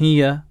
هي